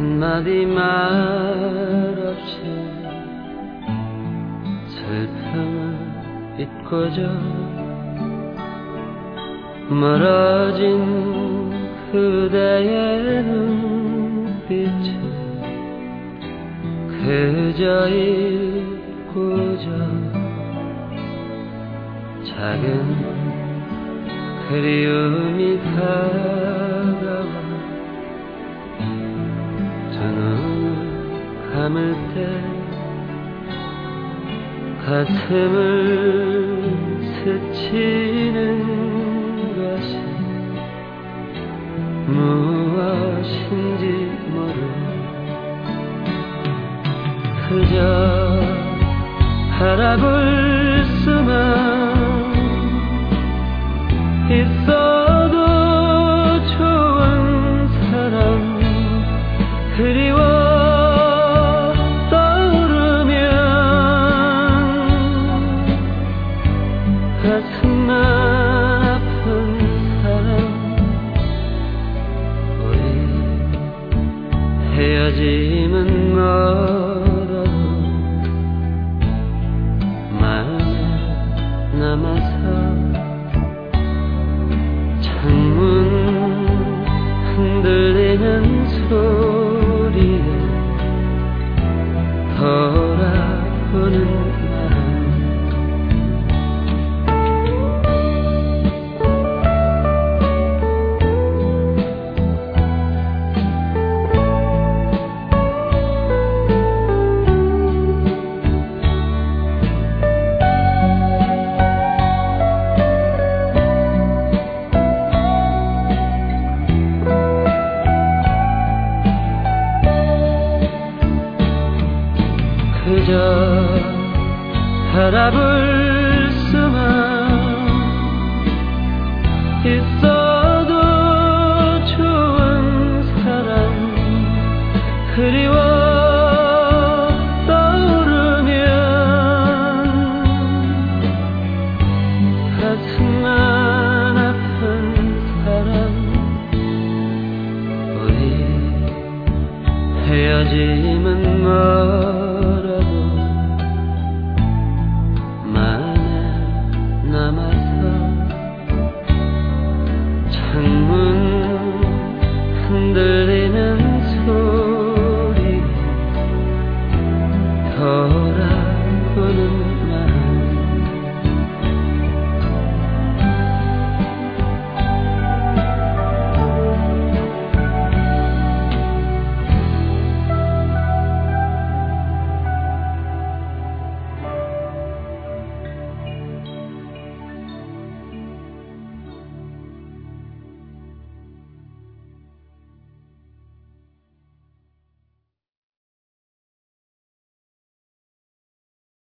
말 없이 슬픔을 잊고자 멀어진 그대의 눈빛에 그저 잊고자 작은 그리움이 다가 감을 때 가슴을 스치는 것이 무엇인지 모르 그저 바라볼 수만 있어 couldn't 그저 바라볼 수만 있어도 좋은 사람 그리워 헤어짐은 멀어도